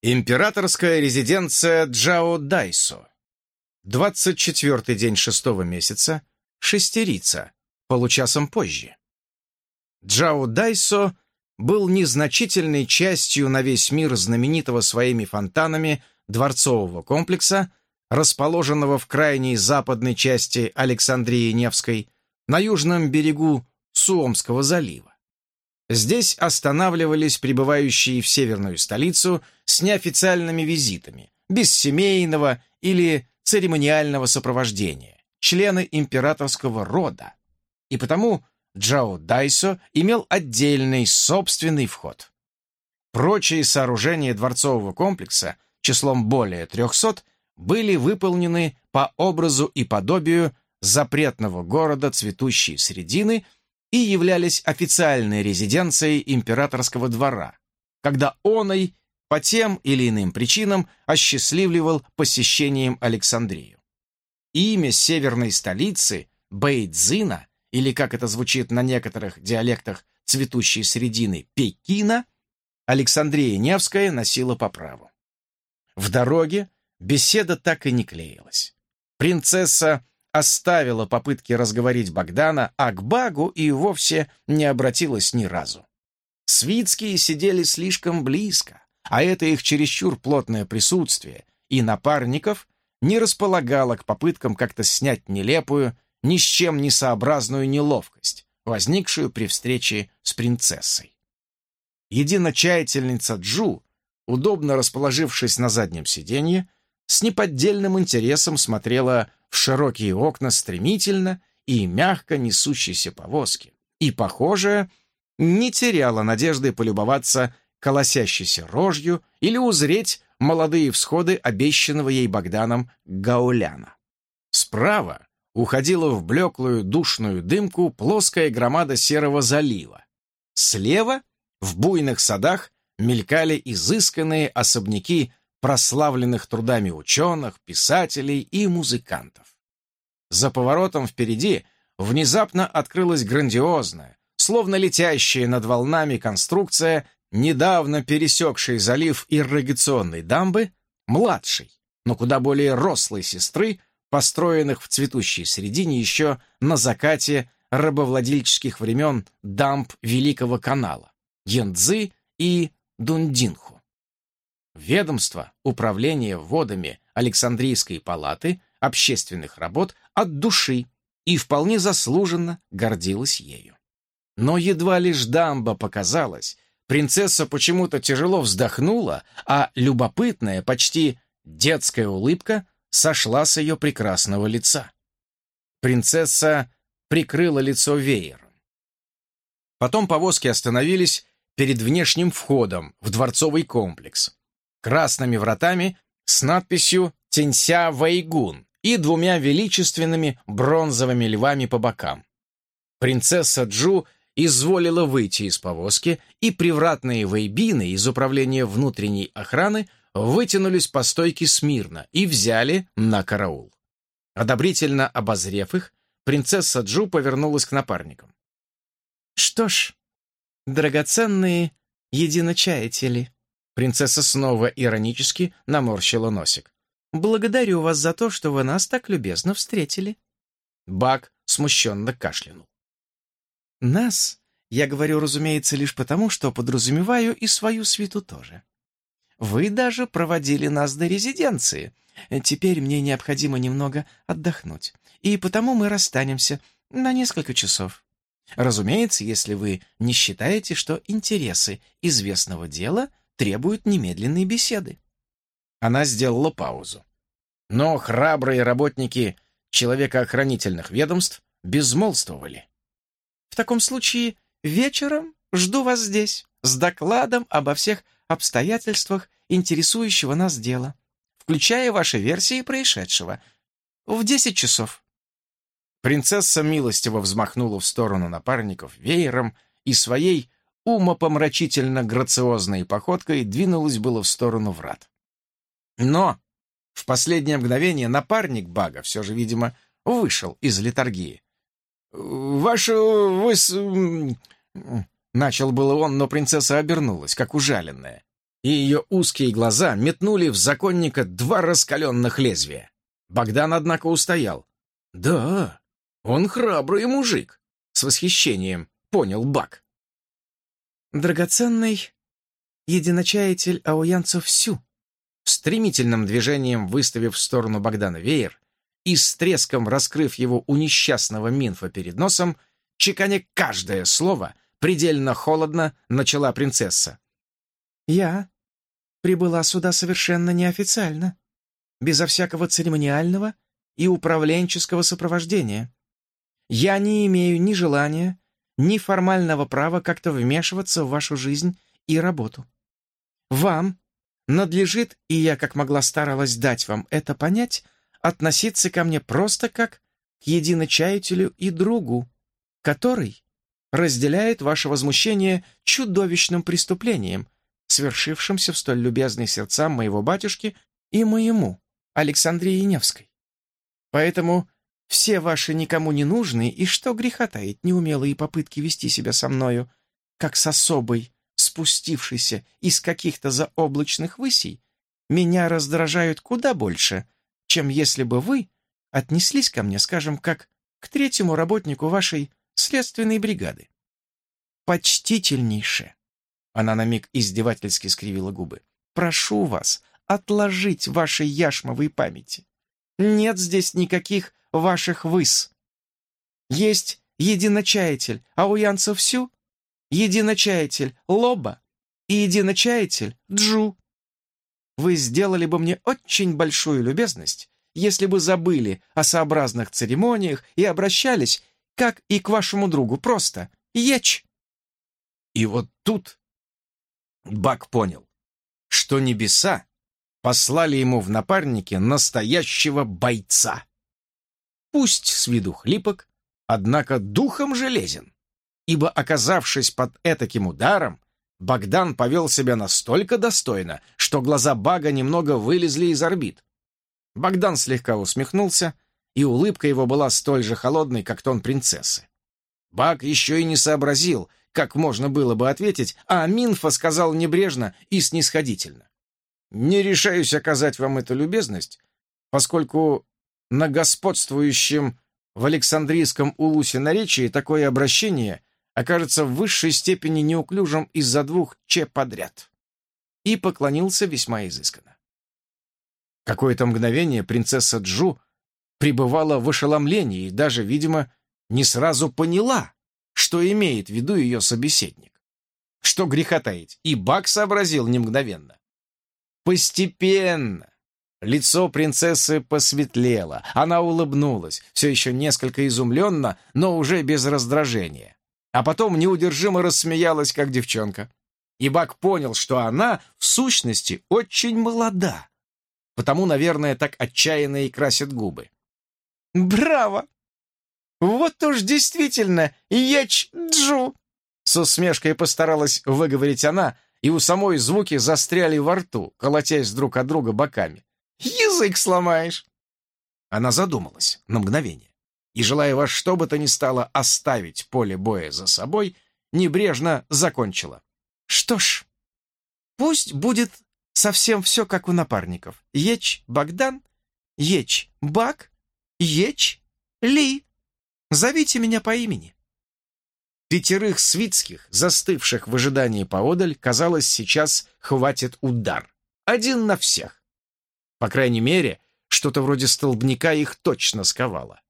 Императорская резиденция Джао Дайсо. 24 день шестого месяца, шестерица, получасом позже. Джао Дайсо был незначительной частью на весь мир знаменитого своими фонтанами дворцового комплекса, расположенного в крайней западной части Александрии Невской, на южном берегу Суомского залива. Здесь останавливались прибывающие в северную столицу с неофициальными визитами, без семейного или церемониального сопровождения, члены императорского рода. И потому Джао Дайсо имел отдельный собственный вход. Прочие сооружения дворцового комплекса числом более 300 были выполнены по образу и подобию запретного города цветущей средины – и являлись официальной резиденцией императорского двора, когда оной по тем или иным причинам осчастливливал посещением Александрию. Имя северной столицы Бейдзина, или как это звучит на некоторых диалектах цветущей средины Пекина, Александрия Невская носила по праву. В дороге беседа так и не клеилась. Принцесса оставила попытки разговорить Богдана, а к Багу и вовсе не обратилась ни разу. Свитские сидели слишком близко, а это их чересчур плотное присутствие и напарников не располагало к попыткам как-то снять нелепую, ни с чем не сообразную неловкость, возникшую при встрече с принцессой. Единочаятельница Джу, удобно расположившись на заднем сиденье, с неподдельным интересом смотрела в широкие окна стремительно и мягко несущейся повозки. И, похоже, не теряла надежды полюбоваться колосящейся рожью или узреть молодые всходы обещанного ей Богданом Гауляна. Справа уходила в блеклую душную дымку плоская громада серого залива. Слева, в буйных садах, мелькали изысканные особняки прославленных трудами ученых, писателей и музыкантов. За поворотом впереди внезапно открылась грандиозная, словно летящая над волнами конструкция, недавно пересекшей залив ирригационной дамбы, младшей, но куда более рослой сестры, построенных в цветущей середине еще на закате рабовладельческих времен дамб Великого канала, Янцзы и Дундинху. Ведомство управления водами Александрийской палаты общественных работ от души и вполне заслуженно гордилась ею. Но едва лишь дамба показалась, принцесса почему-то тяжело вздохнула, а любопытная, почти детская улыбка сошла с ее прекрасного лица. Принцесса прикрыла лицо веером. Потом повозки остановились перед внешним входом в дворцовый комплекс, красными вратами с надписью «Тенься Вайгун» и двумя величественными бронзовыми львами по бокам. Принцесса Джу изволила выйти из повозки, и привратные вейбины из управления внутренней охраны вытянулись по стойке смирно и взяли на караул. Одобрительно обозрев их, принцесса Джу повернулась к напарникам. «Что ж, драгоценные единочаятели», Принцесса снова иронически наморщила носик. «Благодарю вас за то, что вы нас так любезно встретили». Бак смущенно кашлянул. «Нас, я говорю, разумеется, лишь потому, что подразумеваю и свою свиту тоже. Вы даже проводили нас до резиденции. Теперь мне необходимо немного отдохнуть, и потому мы расстанемся на несколько часов. Разумеется, если вы не считаете, что интересы известного дела требуют немедленной беседы. Она сделала паузу. Но храбрые работники человекоохранительных ведомств безмолвствовали. В таком случае вечером жду вас здесь с докладом обо всех обстоятельствах интересующего нас дела, включая ваши версии происшедшего. В десять часов. Принцесса милостиво взмахнула в сторону напарников веером и своей умопомрачительно грациозной походкой двинулась было в сторону врат. Но в последнее мгновение напарник Бага все же, видимо, вышел из литургии. «Ваше... вы...» Начал было он, но принцесса обернулась, как ужаленная. и ее узкие глаза метнули в законника два раскаленных лезвия. Богдан, однако, устоял. «Да, он храбрый мужик», — с восхищением понял Бак. «Драгоценный единочаятель ауянцев Сю», стремительным движением выставив в сторону Богдана веер и с треском раскрыв его у несчастного Минфа перед носом, чеканя каждое слово, предельно холодно начала принцесса. «Я прибыла сюда совершенно неофициально, безо всякого церемониального и управленческого сопровождения. Я не имею ни желания, ни формального права как-то вмешиваться в вашу жизнь и работу. Вам надлежит, и я как могла старалась дать вам это понять, относиться ко мне просто как к единочаятелю и другу, который разделяет ваше возмущение чудовищным преступлением, свершившимся в столь любезной сердцам моего батюшки и моему, Александрии Невской. Поэтому все ваши никому не нужные и что греха таить неумелые попытки вести себя со мною, как с особой, спустившейся из каких-то заоблачных высей, меня раздражают куда больше, чем если бы вы отнеслись ко мне, скажем, как к третьему работнику вашей следственной бригады. Почтительнейше, она на миг издевательски скривила губы, прошу вас отложить ваши яшмовые памяти. Нет здесь никаких ваших выс. Есть единочаятель, а у янцев всю единочаятель Лоба и единочаятель Джу. Вы сделали бы мне очень большую любезность, если бы забыли о сообразных церемониях и обращались, как и к вашему другу, просто Еч. И вот тут Бак понял, что небеса послали ему в напарники настоящего бойца. Пусть с виду хлипок, однако духом железен ибо, оказавшись под этаким ударом, Богдан повел себя настолько достойно, что глаза Бага немного вылезли из орбит. Богдан слегка усмехнулся, и улыбка его была столь же холодной, как тон принцессы. Баг еще и не сообразил, как можно было бы ответить, а Минфа сказал небрежно и снисходительно. «Не решаюсь оказать вам эту любезность, поскольку на господствующем в Александрийском улусе наречии такое обращение окажется в высшей степени неуклюжим из-за двух «че» подряд. И поклонился весьма изысканно. Какое-то мгновение принцесса Джу пребывала в ошеломлении и даже, видимо, не сразу поняла, что имеет в виду ее собеседник. Что греха таить, и Бак сообразил не мгновенно. Постепенно лицо принцессы посветлело, она улыбнулась, все еще несколько изумленно, но уже без раздражения а потом неудержимо рассмеялась, как девчонка. И Бак понял, что она, в сущности, очень молода. Потому, наверное, так отчаянно и красит губы. «Браво! Вот уж действительно Яч-Джу!» С усмешкой постаралась выговорить она, и у самой звуки застряли во рту, колотясь друг от друга боками. «Язык сломаешь!» Она задумалась на мгновение и, желая во что бы то ни стало оставить поле боя за собой, небрежно закончила. «Что ж, пусть будет совсем все как у напарников. Еч Богдан, Еч Бак, Еч Ли. Зовите меня по имени». Пятерых свитских, застывших в ожидании поодаль, казалось, сейчас хватит удар. Один на всех. По крайней мере, что-то вроде столбняка их точно сковало.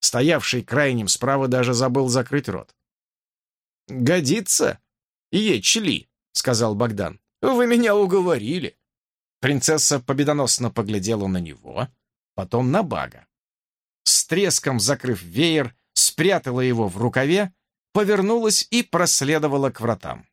Стоявший крайним справа даже забыл закрыть рот. «Годится? Ечли», — сказал Богдан. «Вы меня уговорили». Принцесса победоносно поглядела на него, потом на Бага. С треском закрыв веер, спрятала его в рукаве, повернулась и проследовала к вратам.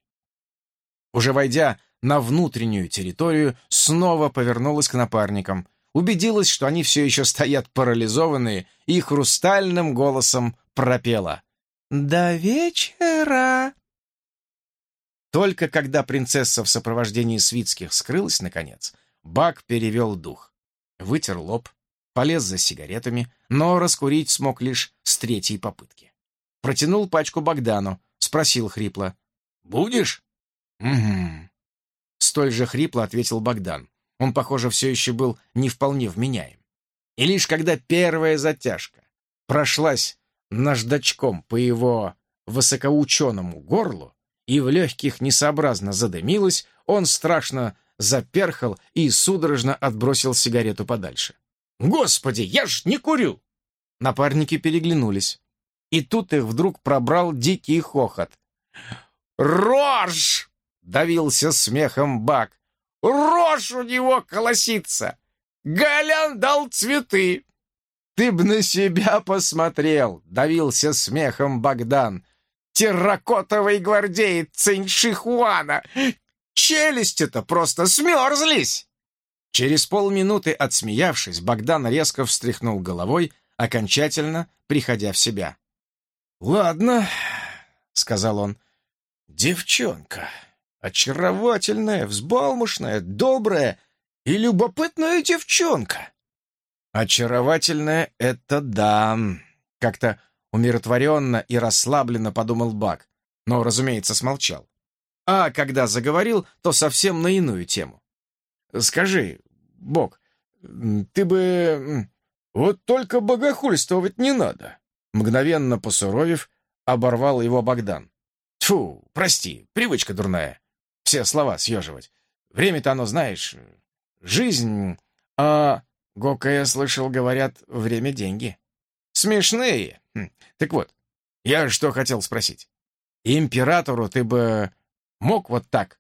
Уже войдя на внутреннюю территорию, снова повернулась к напарникам — убедилась, что они все еще стоят парализованные, и хрустальным голосом пропела «До вечера!». Только когда принцесса в сопровождении свитских скрылась, наконец, Бак перевел дух, вытер лоб, полез за сигаретами, но раскурить смог лишь с третьей попытки. Протянул пачку Богдану, спросил хрипло. «Будешь?» «Угу». Столь же хрипло ответил Богдан. Он, похоже, все еще был не вполне вменяем. И лишь когда первая затяжка прошлась наждачком по его высокоученому горлу и в легких несообразно задымилась, он страшно заперхал и судорожно отбросил сигарету подальше. «Господи, я ж не курю!» Напарники переглянулись. И тут их вдруг пробрал дикий хохот. «Рожь!» — давился смехом Бак. «Рожь у него колосится! Галян дал цветы!» «Ты б на себя посмотрел!» — давился смехом Богдан. «Терракотовый гвардеец Циньшихуана! Челюсти-то просто смерзлись!» Через полминуты, отсмеявшись, Богдан резко встряхнул головой, окончательно приходя в себя. «Ладно», — сказал он, — «девчонка, очаровательная, взбалмошная, добрая и любопытная девчонка». «Очаровательная — это да», — как-то умиротворенно и расслабленно подумал Бак, но, разумеется, смолчал. А когда заговорил, то совсем на иную тему. «Скажи, Бог, ты бы «Вот только богохульствовать не надо!» Мгновенно посуровив, оборвал его Богдан. «Тьфу, прости, привычка дурная. Все слова съеживать. Время-то оно, знаешь, жизнь, а...» Гока, я слышал, говорят, время — деньги. Смешные. Хм. Так вот, я что хотел спросить. Императору ты бы мог вот так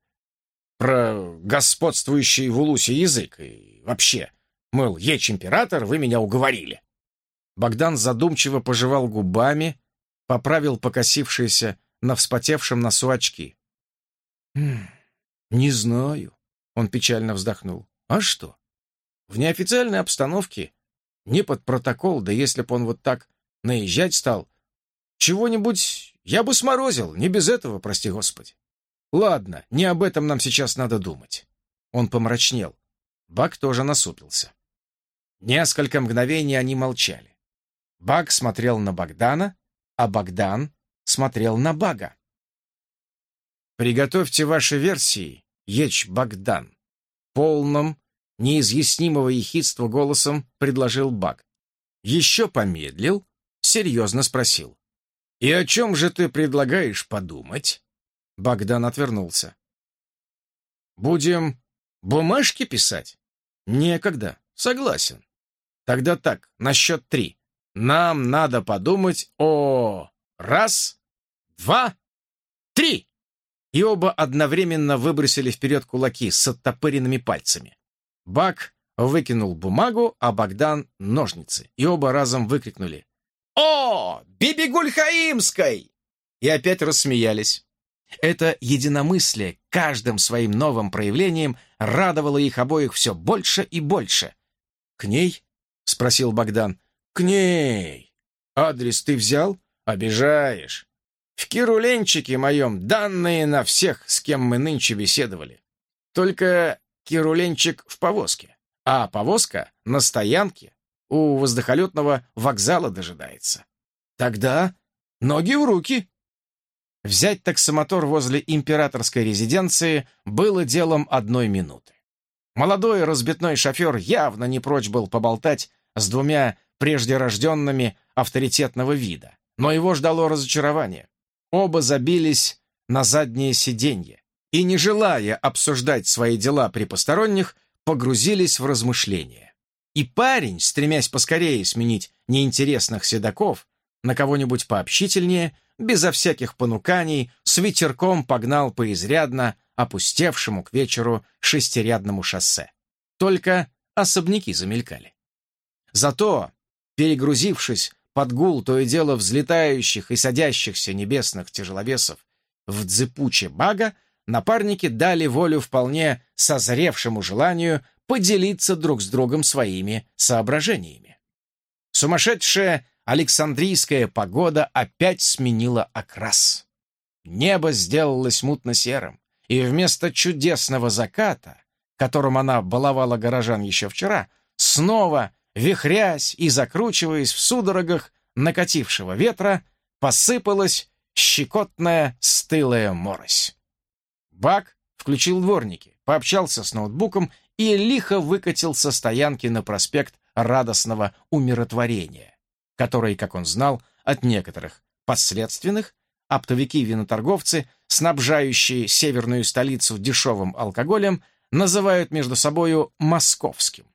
про господствующий в Улусе язык и вообще Мыл, еч-император, вы меня уговорили. Богдан задумчиво пожевал губами, поправил покосившиеся на вспотевшем носу очки. «Не знаю», — он печально вздохнул. «А что? В неофициальной обстановке, не под протокол, да если б он вот так наезжать стал, чего-нибудь я бы сморозил, не без этого, прости господи. Ладно, не об этом нам сейчас надо думать». Он помрачнел. Бак тоже насупился. Несколько мгновений они молчали. Баг смотрел на Богдана, а Богдан смотрел на Бага. «Приготовьте ваши версии, Еч Богдан», полным, неизъяснимого ехидства голосом предложил Баг. Еще помедлил, серьезно спросил. «И о чем же ты предлагаешь подумать?» Богдан отвернулся. «Будем бумажки писать?» «Некогда, согласен. Тогда так, на счет три. Нам надо подумать о... Раз, два, три!» И оба одновременно выбросили вперед кулаки с оттопыренными пальцами. Бак выкинул бумагу, а Богдан — ножницы, и оба разом выкрикнули «О, Бибигульхаимской!» И опять рассмеялись. Это единомыслие каждым своим новым проявлением радовало их обоих все больше и больше. К ней — спросил Богдан. «К ней. Адрес ты взял? Обижаешь. В Кируленчике моем данные на всех, с кем мы нынче беседовали. Только Кируленчик в повозке, а повозка на стоянке у воздухолетного вокзала дожидается. Тогда ноги в руки». Взять таксомотор возле императорской резиденции было делом одной минуты. Молодой разбитной шофер явно не прочь был поболтать с двумя прежде рожденными авторитетного вида. Но его ждало разочарование. Оба забились на заднее сиденье и, не желая обсуждать свои дела при посторонних, погрузились в размышления. И парень, стремясь поскорее сменить неинтересных седаков на кого-нибудь пообщительнее, безо всяких понуканий, с ветерком погнал по изрядно опустевшему к вечеру шестирядному шоссе. Только особняки замелькали. Зато, перегрузившись под гул то и дело взлетающих и садящихся небесных тяжеловесов в дзыпуче бага, напарники дали волю вполне созревшему желанию поделиться друг с другом своими соображениями. Сумасшедшая Александрийская погода опять сменила окрас. Небо сделалось мутно-серым, и вместо чудесного заката, которым она баловала горожан еще вчера, снова вихрясь и закручиваясь в судорогах накатившего ветра, посыпалась щекотная стылая морось. Бак включил дворники, пообщался с ноутбуком и лихо выкатил со стоянки на проспект радостного умиротворения, который, как он знал, от некоторых подследственных, оптовики-виноторговцы, снабжающие северную столицу дешевым алкоголем, называют между собою «московским».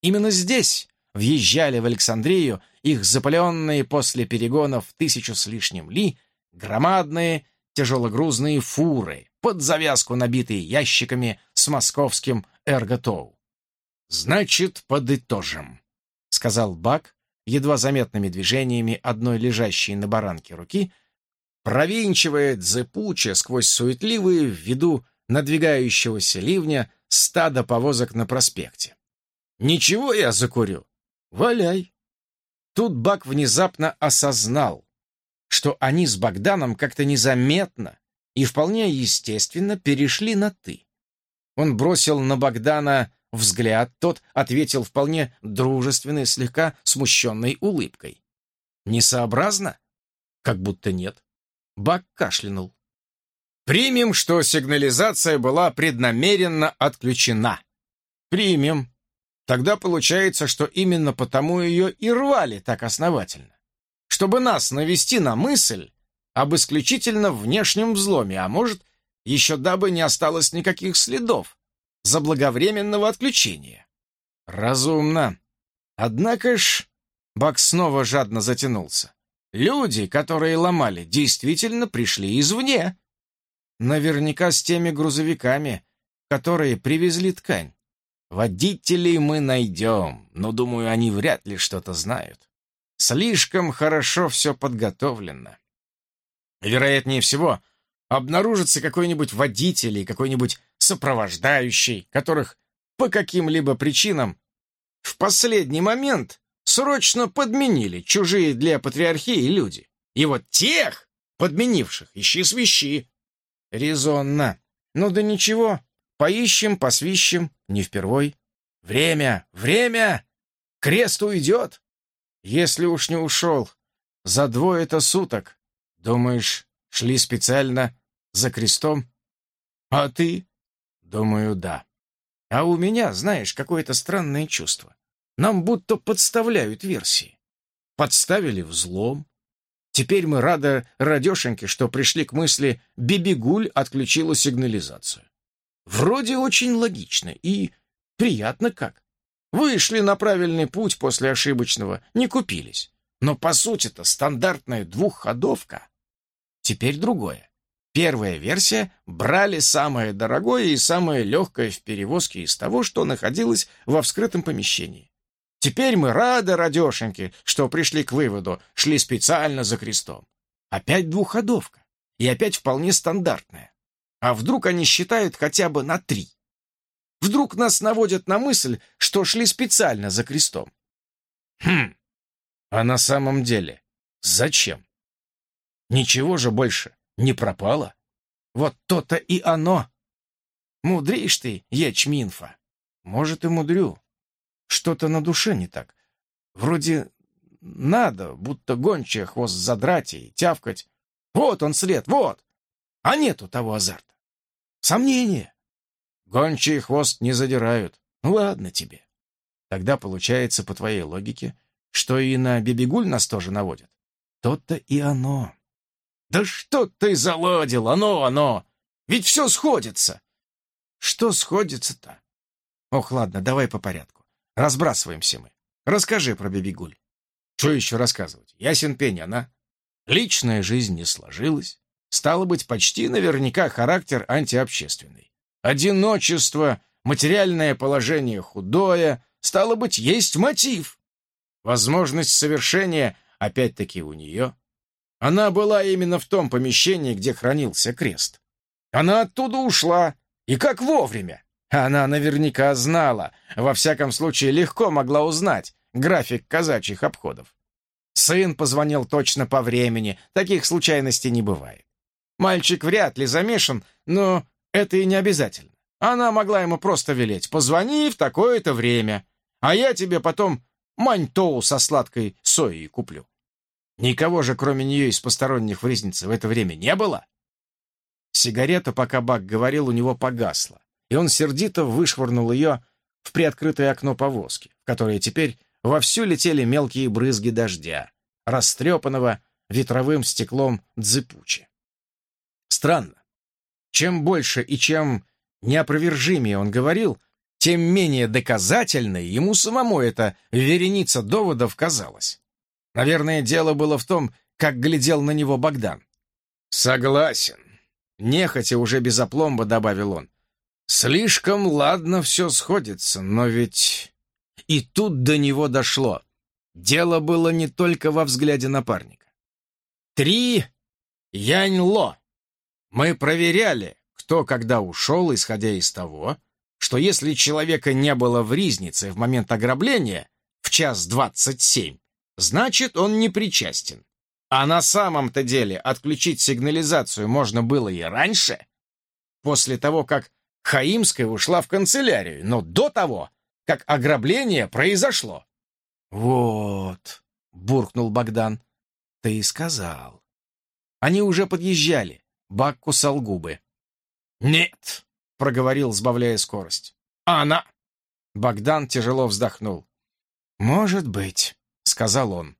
Именно здесь въезжали в Александрию их запаленные после перегонов тысячу с лишним ли громадные тяжелогрузные фуры, под завязку набитые ящиками с московским эрготоу. «Значит, подытожим», — сказал Бак, едва заметными движениями одной лежащей на баранке руки, провинчивая дзепуче сквозь суетливые в виду надвигающегося ливня стадо повозок на проспекте. «Ничего я закурю. Валяй!» Тут Бак внезапно осознал, что они с Богданом как-то незаметно и вполне естественно перешли на «ты». Он бросил на Богдана взгляд, тот ответил вполне дружественной, слегка смущенной улыбкой. «Несообразно?» «Как будто нет». Бак кашлянул. «Примем, что сигнализация была преднамеренно отключена». «Примем. Тогда получается, что именно потому ее и рвали так основательно чтобы нас навести на мысль об исключительно внешнем взломе, а может, еще дабы не осталось никаких следов заблаговременного отключения. Разумно. Однако ж... Бак снова жадно затянулся. Люди, которые ломали, действительно пришли извне. Наверняка с теми грузовиками, которые привезли ткань. Водителей мы найдем, но, думаю, они вряд ли что-то знают. Слишком хорошо все подготовлено. Вероятнее всего, обнаружится какой-нибудь водитель и какой-нибудь сопровождающий, которых по каким-либо причинам в последний момент срочно подменили чужие для патриархии люди. И вот тех, подменивших, ищи свищи. Резонно. Ну да ничего, поищем, посвищем, не впервой. Время, время! Крест уйдет. Если уж не ушел, за двое-то суток. Думаешь, шли специально за крестом? А ты? Думаю, да. А у меня, знаешь, какое-то странное чувство. Нам будто подставляют версии. Подставили взлом. Теперь мы рады радешеньке, что пришли к мысли «Бибигуль отключила сигнализацию». Вроде очень логично и приятно как. Вышли на правильный путь после ошибочного, не купились. Но по сути-то стандартная двухходовка. Теперь другое. Первая версия брали самое дорогое и самое легкое в перевозке из того, что находилось во вскрытом помещении. Теперь мы рады, радешеньки, что пришли к выводу, шли специально за крестом. Опять двухходовка. И опять вполне стандартная. А вдруг они считают хотя бы на три? Вдруг нас наводят на мысль, что шли специально за крестом. Хм, а на самом деле зачем? Ничего же больше не пропало. Вот то-то и оно. Мудришь ты, ячминфа. Может, и мудрю. Что-то на душе не так. Вроде надо, будто гончая хвост задрать и тявкать. Вот он след, вот. А нету того азарта. Сомнение. Гончий хвост не задирают. Ну ладно тебе. Тогда получается, по твоей логике, что и на Бибигуль нас тоже наводят. То-то и оно. Да что ты заладил, оно, оно! Ведь все сходится. Что сходится-то? Ох, ладно, давай по порядку. Разбрасываемся мы. Расскажи про Бибигуль. Что еще рассказывать? Ясен пень, она. Личная жизнь не сложилась. Стало быть, почти наверняка характер антиобщественный. Одиночество, материальное положение худое, стало быть, есть мотив. Возможность совершения опять-таки у нее. Она была именно в том помещении, где хранился крест. Она оттуда ушла, и как вовремя. Она наверняка знала, во всяком случае легко могла узнать график казачьих обходов. Сын позвонил точно по времени, таких случайностей не бывает. Мальчик вряд ли замешан, но это и не обязательно. Она могла ему просто велеть «позвони в такое-то время, а я тебе потом маньтоу со сладкой соей куплю». Никого же, кроме нее, из посторонних в Ризнице в это время не было. Сигарета, пока Бак говорил, у него погасла, и он сердито вышвырнул ее в приоткрытое окно повозки, в которое теперь вовсю летели мелкие брызги дождя, растрепанного ветровым стеклом дзыпучи. Странно. Чем больше и чем неопровержимее он говорил, тем менее доказательной ему самому эта вереница доводов казалась. Наверное, дело было в том, как глядел на него Богдан. «Согласен», — нехотя уже без опломба добавил он. «Слишком ладно все сходится, но ведь...» И тут до него дошло. Дело было не только во взгляде напарника. «Три Янь-Ло. Мы проверяли, кто когда ушел, исходя из того, что если человека не было в Ризнице в момент ограбления в час двадцать семь, значит, он не причастен. А на самом-то деле отключить сигнализацию можно было и раньше, после того, как Хаимская ушла в канцелярию, но до того, как ограбление произошло. «Вот», — буркнул Богдан, — «ты и сказал». Они уже подъезжали. Бак кусал губы. «Нет», — проговорил, сбавляя скорость. «Она!» Богдан тяжело вздохнул. «Может быть», — сказал он.